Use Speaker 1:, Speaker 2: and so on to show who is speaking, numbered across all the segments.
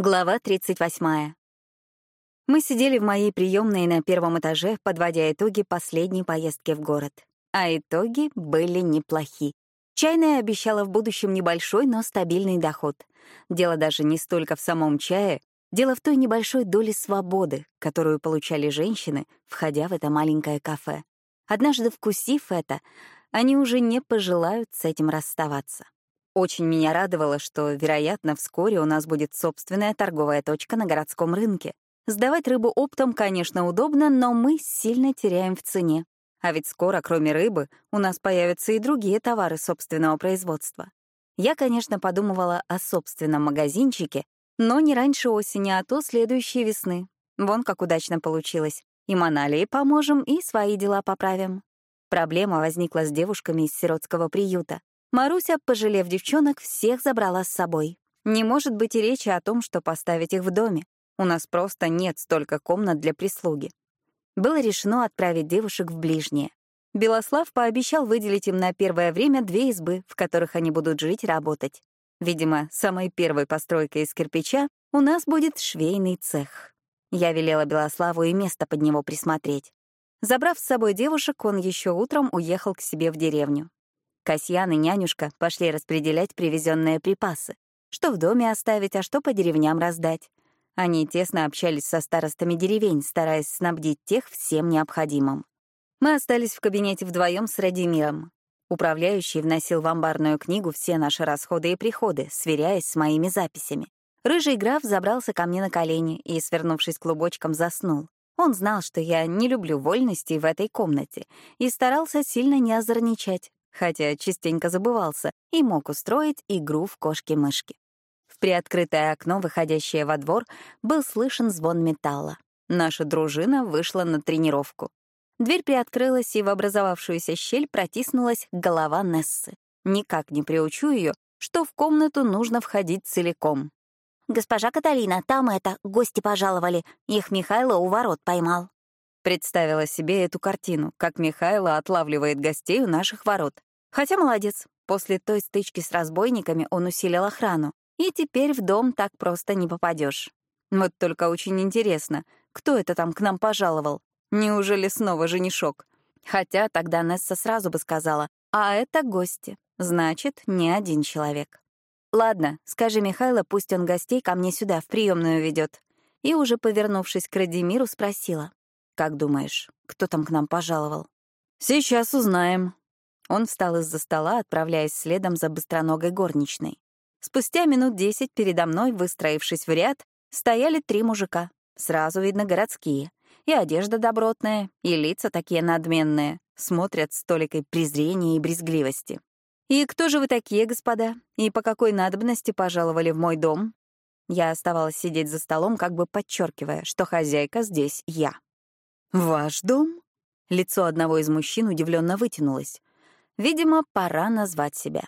Speaker 1: Глава 38. Мы сидели в моей приемной на первом этаже, подводя итоги последней поездки в город. А итоги были неплохи. Чайная обещала в будущем небольшой, но стабильный доход. Дело даже не столько в самом чае, дело в той небольшой доле свободы, которую получали женщины, входя в это маленькое кафе. Однажды вкусив это, они уже не пожелают с этим расставаться. Очень меня радовало, что, вероятно, вскоре у нас будет собственная торговая точка на городском рынке. Сдавать рыбу оптом, конечно, удобно, но мы сильно теряем в цене. А ведь скоро, кроме рыбы, у нас появятся и другие товары собственного производства. Я, конечно, подумывала о собственном магазинчике, но не раньше осени, а то следующей весны. Вон как удачно получилось. И Маналии поможем, и свои дела поправим. Проблема возникла с девушками из сиротского приюта. Маруся, пожалев девчонок, всех забрала с собой. Не может быть и речи о том, что поставить их в доме. У нас просто нет столько комнат для прислуги. Было решено отправить девушек в ближние. Белослав пообещал выделить им на первое время две избы, в которых они будут жить и работать. Видимо, самой первой постройкой из кирпича у нас будет швейный цех. Я велела Белославу и место под него присмотреть. Забрав с собой девушек, он еще утром уехал к себе в деревню. Касьян и нянюшка пошли распределять привезенные припасы. Что в доме оставить, а что по деревням раздать. Они тесно общались со старостами деревень, стараясь снабдить тех всем необходимым. Мы остались в кабинете вдвоем с Радимиром. Управляющий вносил в амбарную книгу все наши расходы и приходы, сверяясь с моими записями. Рыжий граф забрался ко мне на колени и, свернувшись клубочком, заснул. Он знал, что я не люблю вольностей в этой комнате, и старался сильно не озорничать, хотя частенько забывался, и мог устроить игру в кошки-мышки. В приоткрытое окно, выходящее во двор, был слышен звон металла. Наша дружина вышла на тренировку. Дверь приоткрылась, и в образовавшуюся щель протиснулась голова Нессы. Никак не приучу ее, что в комнату нужно входить целиком.
Speaker 2: «Госпожа Каталина, там это, гости пожаловали. Их Михайло у ворот поймал».
Speaker 1: Представила себе эту картину, как Михайло отлавливает гостей у наших ворот. Хотя молодец, после той стычки с разбойниками он усилил охрану, и теперь в дом так просто не попадешь. Вот только очень интересно, кто это там к нам пожаловал? Неужели снова женишок? Хотя тогда Несса сразу бы сказала, а это гости, значит, не один человек. Ладно, скажи Михайло, пусть он гостей ко мне сюда, в приемную ведет. И уже повернувшись к Радимиру, спросила. «Как думаешь, кто там к нам пожаловал?» «Сейчас узнаем», он встал из-за стола, отправляясь следом за быстроногой горничной. Спустя минут десять передо мной, выстроившись в ряд, стояли три мужика. Сразу видно городские. И одежда добротная, и лица такие надменные. Смотрят с толикой презрения и брезгливости. «И кто же вы такие, господа? И по какой надобности пожаловали в мой дом?» Я оставалась сидеть за столом, как бы подчеркивая, что хозяйка здесь я. «Ваш дом?» Лицо одного из мужчин удивленно вытянулось. Видимо, пора назвать себя.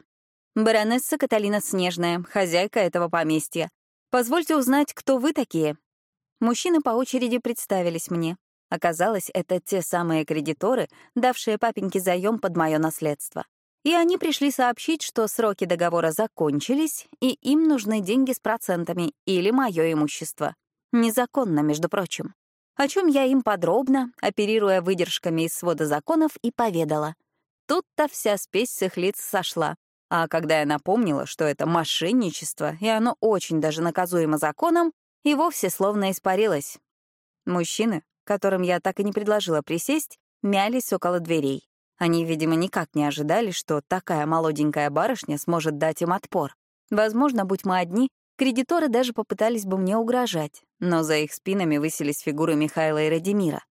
Speaker 1: Баронесса Каталина Снежная, хозяйка этого поместья. Позвольте узнать, кто вы такие. Мужчины по очереди представились мне. Оказалось, это те самые кредиторы, давшие папеньке заем под мое наследство. И они пришли сообщить, что сроки договора закончились, и им нужны деньги с процентами или мое имущество. Незаконно, между прочим. О чем я им подробно, оперируя выдержками из свода законов, и поведала. Тут-то вся спесь с их лиц сошла. А когда я напомнила, что это мошенничество, и оно очень даже наказуемо законом, и вовсе словно испарилось. Мужчины, которым я так и не предложила присесть, мялись около дверей. Они, видимо, никак не ожидали, что такая молоденькая барышня сможет дать им отпор. Возможно, будь мы одни, кредиторы даже попытались бы мне угрожать, но за их спинами высились фигуры Михаила и Радимира.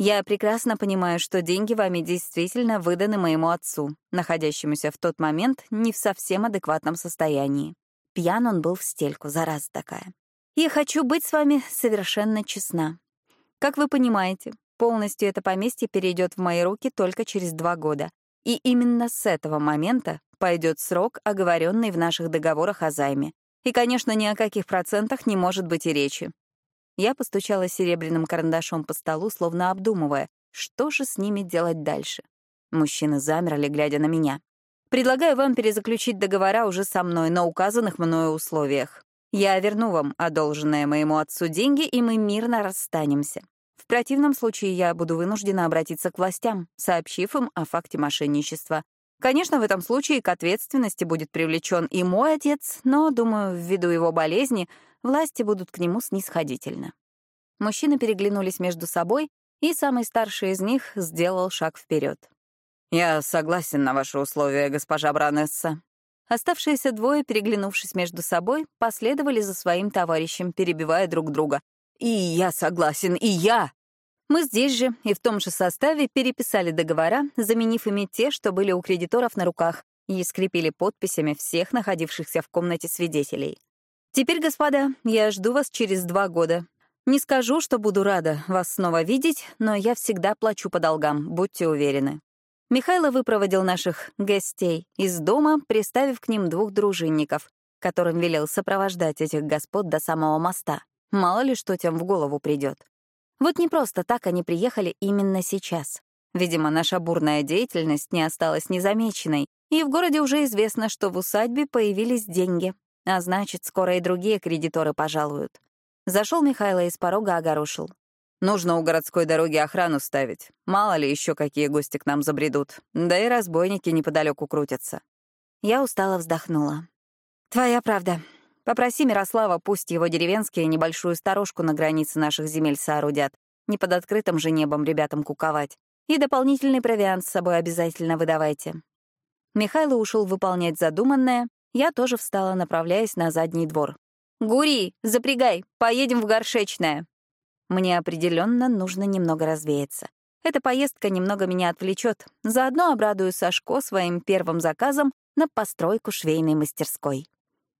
Speaker 1: Я прекрасно понимаю, что деньги вами действительно выданы моему отцу, находящемуся в тот момент не в совсем адекватном состоянии. Пьян он был в стельку, зараза такая. И хочу быть с вами совершенно честна. Как вы понимаете, полностью это поместье перейдет в мои руки только через два года. И именно с этого момента пойдет срок, оговоренный в наших договорах о займе. И, конечно, ни о каких процентах не может быть и речи. Я постучала серебряным карандашом по столу, словно обдумывая, что же с ними делать дальше. Мужчины замерли, глядя на меня. «Предлагаю вам перезаключить договора уже со мной на указанных мною условиях». Я верну вам одолженные моему отцу деньги, и мы мирно расстанемся. В противном случае я буду вынуждена обратиться к властям, сообщив им о факте мошенничества. Конечно, в этом случае к ответственности будет привлечен и мой отец, но, думаю, ввиду его болезни, власти будут к нему снисходительны. Мужчины переглянулись между собой, и самый старший из них сделал шаг вперед. «Я согласен на ваши условия, госпожа Бранесса». Оставшиеся двое, переглянувшись между собой, последовали за своим товарищем, перебивая друг друга. «И я согласен, и я!» Мы здесь же и в том же составе переписали договора, заменив ими те, что были у кредиторов на руках, и скрепили подписями всех находившихся в комнате свидетелей. Теперь, господа, я жду вас через два года. Не скажу, что буду рада вас снова видеть, но я всегда плачу по долгам, будьте уверены. Михайло выпроводил наших гостей из дома, приставив к ним двух дружинников, которым велел сопровождать этих господ до самого моста. Мало ли что тем в голову придет. Вот не просто так они приехали именно сейчас. Видимо, наша бурная деятельность не осталась незамеченной, и в городе уже известно, что в усадьбе появились деньги, а значит, скоро и другие кредиторы пожалуют. Зашел Михайло из порога огорошил. «Нужно у городской дороги охрану ставить. Мало ли еще какие гости к нам забредут. Да и разбойники неподалеку крутятся». Я устало вздохнула. «Твоя правда. Попроси Мирослава, пусть его деревенские небольшую сторожку на границе наших земель соорудят. Не под открытым же небом ребятам куковать. И дополнительный провиант с собой обязательно выдавайте». Михайло ушел выполнять задуманное, я тоже встала, направляясь на задний двор. «Гури, запрягай, поедем в горшечное». Мне определенно нужно немного развеяться. Эта поездка немного меня отвлечет. Заодно обрадую Сашко своим первым заказом на постройку швейной мастерской.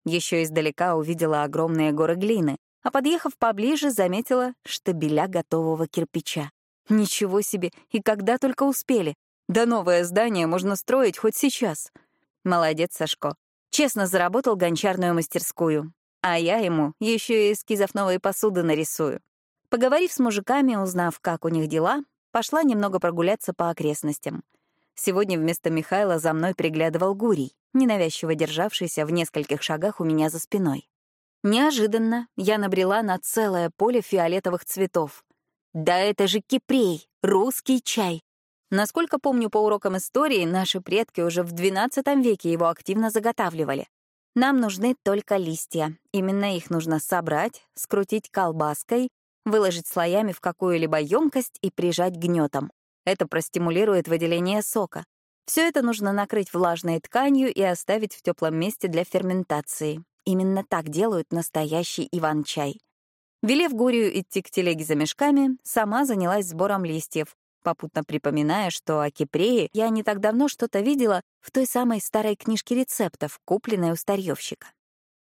Speaker 1: Еще издалека увидела огромные горы глины, а подъехав поближе, заметила штабеля готового кирпича. Ничего себе, и когда только успели. Да новое здание можно строить хоть сейчас. Молодец, Сашко. Честно заработал гончарную мастерскую а я ему еще и эскизов новой посуды нарисую. Поговорив с мужиками, узнав, как у них дела, пошла немного прогуляться по окрестностям. Сегодня вместо Михайла за мной приглядывал Гурий, ненавязчиво державшийся в нескольких шагах у меня за спиной. Неожиданно я набрела на целое поле фиолетовых цветов. Да это же кипрей, русский чай. Насколько помню по урокам истории, наши предки уже в XII веке его активно заготавливали. Нам нужны только листья. Именно их нужно собрать, скрутить колбаской, выложить слоями в какую-либо емкость и прижать гнетом. Это простимулирует выделение сока. Все это нужно накрыть влажной тканью и оставить в теплом месте для ферментации. Именно так делают настоящий иван-чай. Велев Гурию идти к телеге за мешками, сама занялась сбором листьев, попутно припоминая, что о кипрее я не так давно что-то видела в той самой старой книжке рецептов, купленной у старьевщика.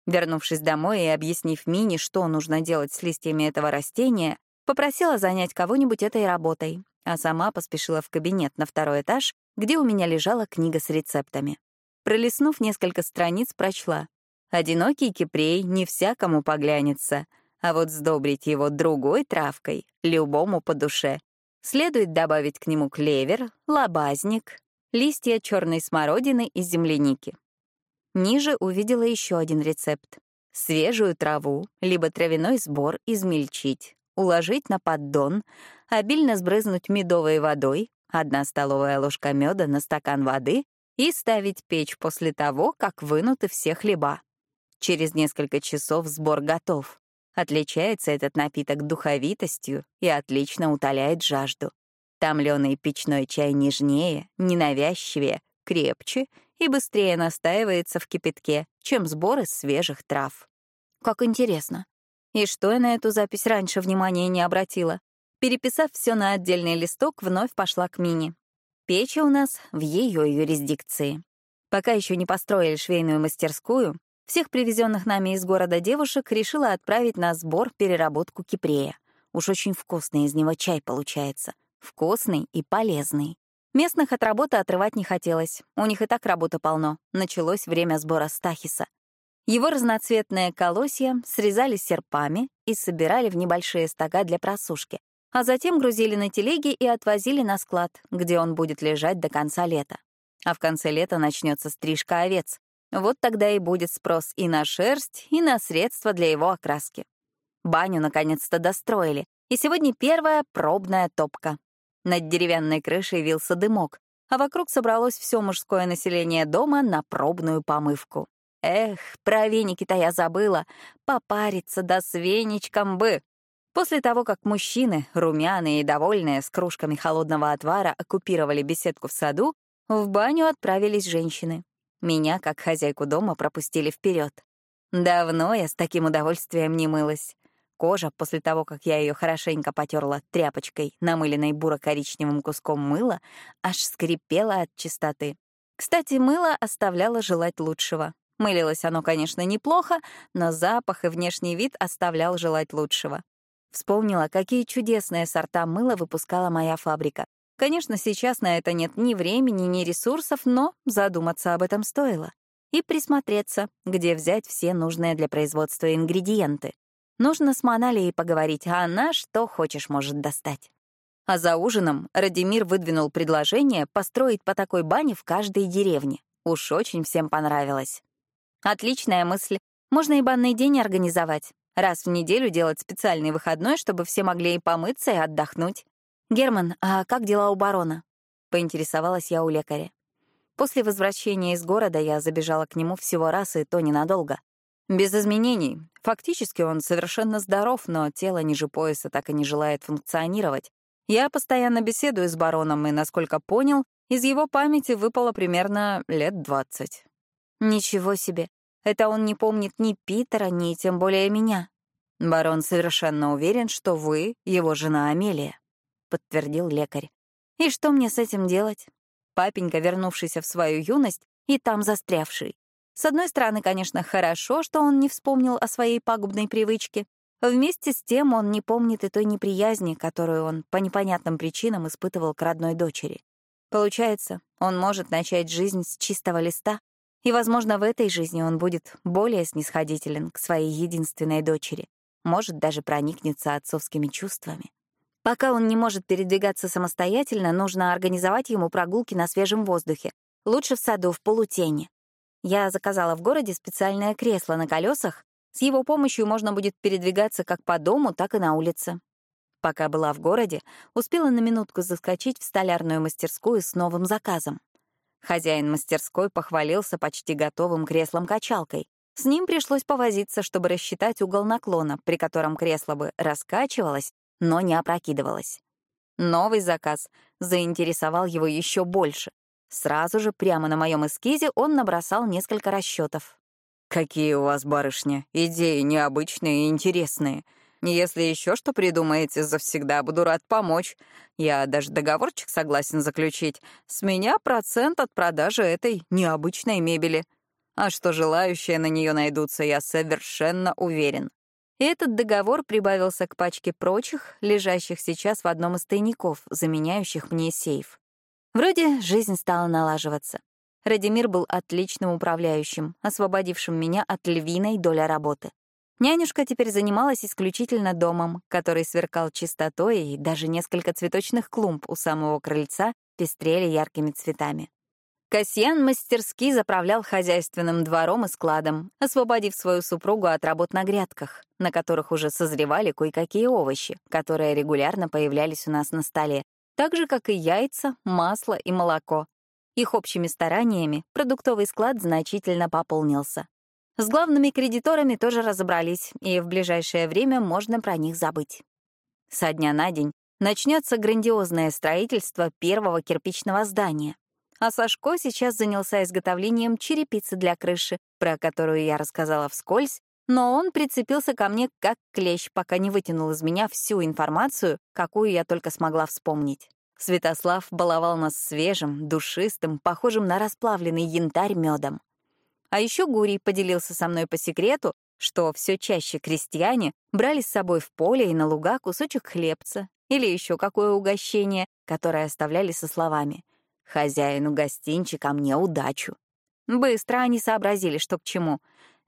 Speaker 1: Вернувшись домой и объяснив Мине, что нужно делать с листьями этого растения, попросила занять кого-нибудь этой работой, а сама поспешила в кабинет на второй этаж, где у меня лежала книга с рецептами. Пролистнув несколько страниц, прочла. «Одинокий кипрей не всякому поглянется, а вот сдобрить его другой травкой любому по душе. Следует добавить к нему клевер, лобазник, листья черной смородины и земляники. Ниже увидела еще один рецепт. Свежую траву, либо травяной сбор измельчить, уложить на поддон, обильно сбрызнуть медовой водой, одна столовая ложка меда на стакан воды и ставить печь после того, как вынуты все хлеба. Через несколько часов сбор готов. Отличается этот напиток духовитостью и отлично утоляет жажду. Томленый печной чай нежнее, ненавязчивее, крепче и быстрее настаивается в кипятке, чем сбор из свежих трав. Как интересно. И что я на эту запись раньше внимания не обратила? Переписав все на отдельный листок, вновь пошла к Мине. Печи у нас в ее юрисдикции. Пока еще не построили швейную мастерскую, всех привезенных нами из города девушек решила отправить на сбор переработку кипрея. Уж очень вкусный из него чай получается. Вкусный и полезный. Местных от работы отрывать не хотелось. У них и так работы полно. Началось время сбора стахиса. Его разноцветные колосья срезали серпами и собирали в небольшие стога для просушки, а затем грузили на телеги и отвозили на склад, где он будет лежать до конца лета. А в конце лета начнется стрижка овец, Вот тогда и будет спрос и на шерсть, и на средства для его окраски. Баню наконец-то достроили, и сегодня первая пробная топка. Над деревянной крышей вился дымок, а вокруг собралось все мужское население дома на пробную помывку. Эх, про веники-то я забыла. Попариться да с веничком бы. После того, как мужчины, румяные и довольные, с кружками холодного отвара оккупировали беседку в саду, в баню отправились женщины. Меня, как хозяйку дома, пропустили вперед. Давно я с таким удовольствием не мылась. Кожа, после того, как я ее хорошенько потерла тряпочкой, намыленной буро-коричневым куском мыла, аж скрипела от чистоты. Кстати, мыло оставляло желать лучшего. Мылилось оно, конечно, неплохо, но запах и внешний вид оставлял желать лучшего. Вспомнила, какие чудесные сорта мыла выпускала моя фабрика. Конечно, сейчас на это нет ни времени, ни ресурсов, но задуматься об этом стоило. И присмотреться, где взять все нужные для производства ингредиенты. Нужно с Маналией поговорить, а она что хочешь может достать. А за ужином Радимир выдвинул предложение построить по такой бане в каждой деревне. Уж очень всем понравилось. Отличная мысль. Можно и банный день организовать. Раз в неделю делать специальный выходной, чтобы все могли и помыться, и отдохнуть. «Герман, а как дела у барона?» — поинтересовалась я у лекаря. После возвращения из города я забежала к нему всего раз, и то ненадолго. Без изменений. Фактически он совершенно здоров, но тело ниже пояса так и не желает функционировать. Я постоянно беседую с бароном, и, насколько понял, из его памяти выпало примерно лет двадцать. Ничего себе. Это он не помнит ни Питера, ни тем более меня. Барон совершенно уверен, что вы — его жена Амелия, — подтвердил лекарь. И что мне с этим делать? Папенька, вернувшийся в свою юность и там застрявший. С одной стороны, конечно, хорошо, что он не вспомнил о своей пагубной привычке. Вместе с тем он не помнит и той неприязни, которую он по непонятным причинам испытывал к родной дочери. Получается, он может начать жизнь с чистого листа, и, возможно, в этой жизни он будет более снисходителен к своей единственной дочери, может, даже проникнется отцовскими чувствами. Пока он не может передвигаться самостоятельно, нужно организовать ему прогулки на свежем воздухе, лучше в саду, в полутени. Я заказала в городе специальное кресло на колесах, с его помощью можно будет передвигаться как по дому, так и на улице. Пока была в городе, успела на минутку заскочить в столярную мастерскую с новым заказом. Хозяин мастерской похвалился почти готовым креслом-качалкой. С ним пришлось повозиться, чтобы рассчитать угол наклона, при котором кресло бы раскачивалось, но не опрокидывалось. Новый заказ заинтересовал его еще больше. Сразу же, прямо на моем эскизе, он набросал несколько расчетов. «Какие у вас, барышня, идеи необычные и интересные. Если еще что придумаете, завсегда буду рад помочь. Я даже договорчик согласен заключить. С меня процент от продажи этой необычной мебели. А что желающие на нее найдутся, я совершенно уверен. Этот договор прибавился к пачке прочих, лежащих сейчас в одном из тайников, заменяющих мне сейф. Вроде жизнь стала налаживаться. Радимир был отличным управляющим, освободившим меня от львиной доли работы. Нянюшка теперь занималась исключительно домом, который сверкал чистотой, и даже несколько цветочных клумб у самого крыльца пестрели яркими цветами. Касьян мастерски заправлял хозяйственным двором и складом, освободив свою супругу от работ на грядках, на которых уже созревали кое-какие овощи, которые регулярно появлялись у нас на столе, так же, как и яйца, масло и молоко. Их общими стараниями продуктовый склад значительно пополнился. С главными кредиторами тоже разобрались, и в ближайшее время можно про них забыть. Со дня на день начнется грандиозное строительство первого кирпичного здания. А Сашко сейчас занялся изготовлением черепицы для крыши, про которую я рассказала вскользь, но он прицепился ко мне как клещ, пока не вытянул из меня всю информацию, какую я только смогла вспомнить. Святослав баловал нас свежим, душистым, похожим на расплавленный янтарь медом. А еще Гурий поделился со мной по секрету, что все чаще крестьяне брали с собой в поле и на луга кусочек хлебца или еще какое угощение, которое оставляли со словами «Хозяину гостинчика мне удачу». Быстро они сообразили, что к чему.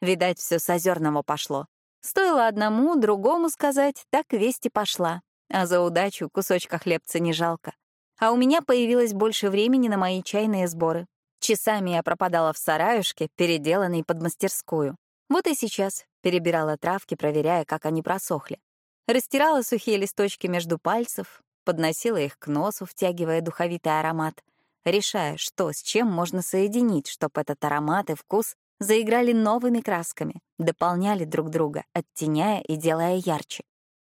Speaker 1: Видать, все с озерного пошло. Стоило одному, другому сказать, так весть и пошла. А за удачу кусочка хлебца не жалко. А у меня появилось больше времени на мои чайные сборы. Часами я пропадала в сараюшке, переделанной под мастерскую. Вот и сейчас перебирала травки, проверяя, как они просохли. Растирала сухие листочки между пальцев, подносила их к носу, втягивая духовитый аромат, решая, что с чем можно соединить, чтобы этот аромат и вкус заиграли новыми красками, дополняли друг друга, оттеняя и делая ярче.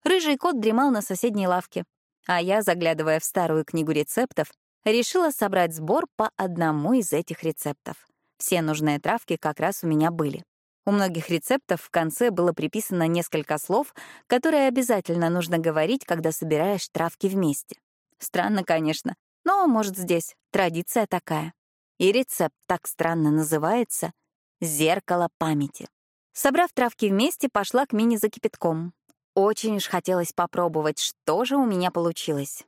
Speaker 1: Рыжий кот дремал на соседней лавке, а я, заглядывая в старую книгу рецептов, решила собрать сбор по одному из этих рецептов. Все нужные травки как раз у меня были. У многих рецептов в конце было приписано несколько слов, которые обязательно нужно говорить, когда собираешь травки вместе. Странно, конечно, но, может, здесь традиция такая. И рецепт так странно называется «Зеркало памяти». Собрав травки вместе, пошла к Мине за кипятком. Очень уж хотелось попробовать, что же у меня получилось.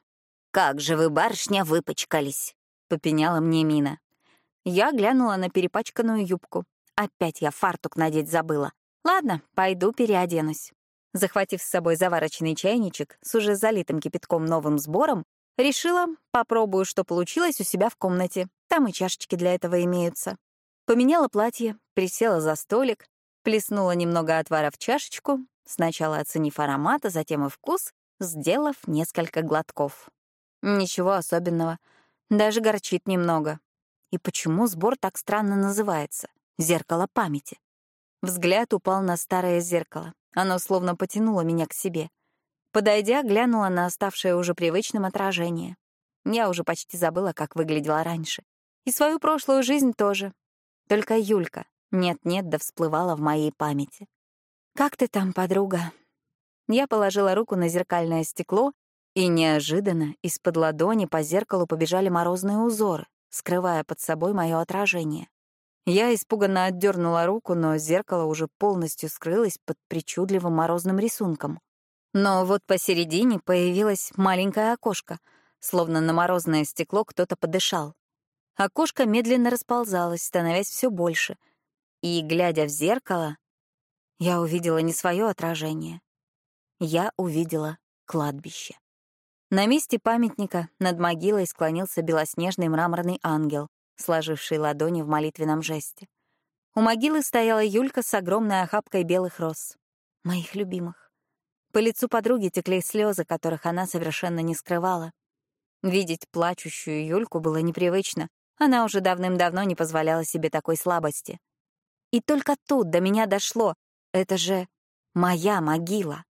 Speaker 2: «Как же вы, барышня, выпачкались!» — попеняла мне Мина.
Speaker 1: Я глянула на перепачканную юбку. Опять я фартук надеть забыла. Ладно, пойду переоденусь. Захватив с собой заварочный чайничек с уже залитым кипятком новым сбором, решила, попробую, что получилось у себя в комнате. Там и чашечки для этого имеются. Поменяла платье, присела за столик, плеснула немного отвара в чашечку, сначала оценив аромат, а затем и вкус, сделав несколько глотков. Ничего особенного. Даже горчит немного. И почему сбор так странно называется? Зеркало памяти. Взгляд упал на старое зеркало. Оно словно потянуло меня к себе. Подойдя, глянула на оставшее уже привычным отражение. Я уже почти забыла, как выглядела раньше. И свою прошлую жизнь тоже. Только Юлька нет-нет да всплывала в моей памяти. «Как ты там, подруга?» Я положила руку на зеркальное стекло и неожиданно из-под ладони по зеркалу побежали морозные узоры, скрывая под собой мое отражение. Я испуганно отдернула руку, но зеркало уже полностью скрылось под причудливым морозным рисунком. Но вот посередине появилось маленькое окошко, словно на морозное стекло кто-то подышал. Окошко медленно расползалось, становясь все больше. И, глядя в зеркало, я увидела не свое отражение. Я увидела кладбище. На месте памятника над могилой склонился белоснежный мраморный ангел, сложивший ладони в молитвенном жесте. У могилы стояла Юлька с огромной охапкой белых роз. Моих любимых. По лицу подруги текли слезы, которых она совершенно не скрывала. Видеть плачущую Юльку было непривычно. Она уже давным-давно не позволяла себе такой слабости. И только тут до меня дошло. Это же моя могила.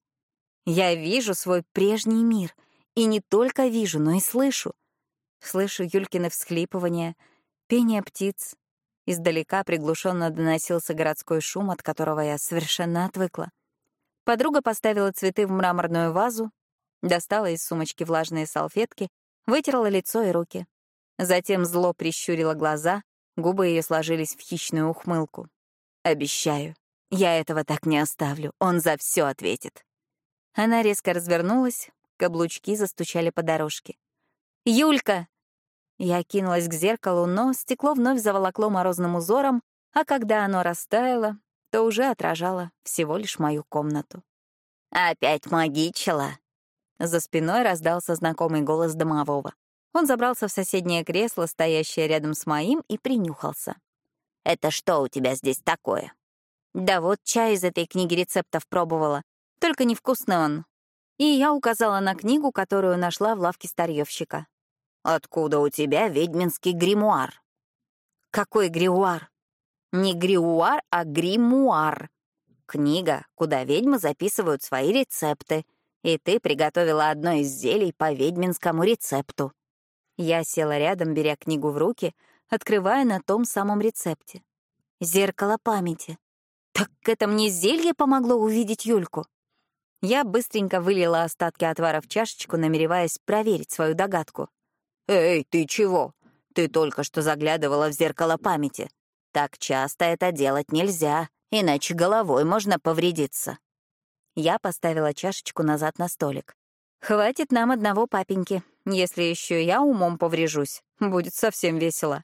Speaker 1: Я вижу свой прежний мир — и не только вижу, но и слышу. Слышу Юлькины всхлипывания, пение птиц. Издалека приглушенно доносился городской шум, от которого я совершенно отвыкла. Подруга поставила цветы в мраморную вазу, достала из сумочки влажные салфетки, вытерла лицо и руки. Затем зло прищурила глаза, губы ее сложились в хищную ухмылку. «Обещаю, я этого так не оставлю, он за все ответит». Она резко развернулась, Каблучки застучали по дорожке. «Юлька!» Я кинулась к зеркалу, но стекло вновь заволокло морозным узором, а когда оно растаяло, то уже отражало всего лишь мою комнату.
Speaker 2: «Опять магичила!»
Speaker 1: За спиной раздался знакомый голос домового. Он забрался в соседнее кресло, стоящее рядом с моим, и принюхался.
Speaker 2: «Это что у тебя здесь такое?»
Speaker 1: «Да вот чай из этой книги рецептов пробовала. Только невкусный он, и я указала на книгу, которую нашла в лавке старьевщика.
Speaker 2: «Откуда у тебя ведьминский гримуар?»
Speaker 1: «Какой гримуар?» «Не гримуар, а гримуар. Книга, куда ведьмы записывают свои рецепты. И ты приготовила одно из зелий по ведьминскому рецепту». Я села рядом, беря книгу в руки, открывая на том самом рецепте. «Зеркало памяти». Так это мне зелье помогло увидеть Юльку. Я быстренько вылила остатки отвара в чашечку, намереваясь проверить свою догадку.
Speaker 2: «Эй, ты чего? Ты только что заглядывала в зеркало памяти. Так часто это делать нельзя, иначе головой можно повредиться».
Speaker 1: Я поставила чашечку назад на столик. «Хватит нам одного папеньки. Если еще я умом поврежусь, будет совсем весело».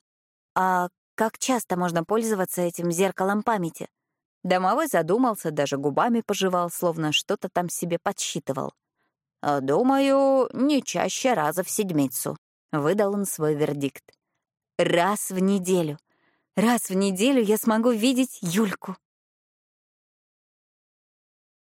Speaker 1: «А как часто можно пользоваться этим зеркалом памяти?» Домовой задумался, даже губами пожевал, словно что-то там себе подсчитывал.
Speaker 2: «Думаю, не чаще раза в седмицу», — выдал он свой вердикт.
Speaker 1: раз в неделю. Раз в неделю я смогу видеть Юльку.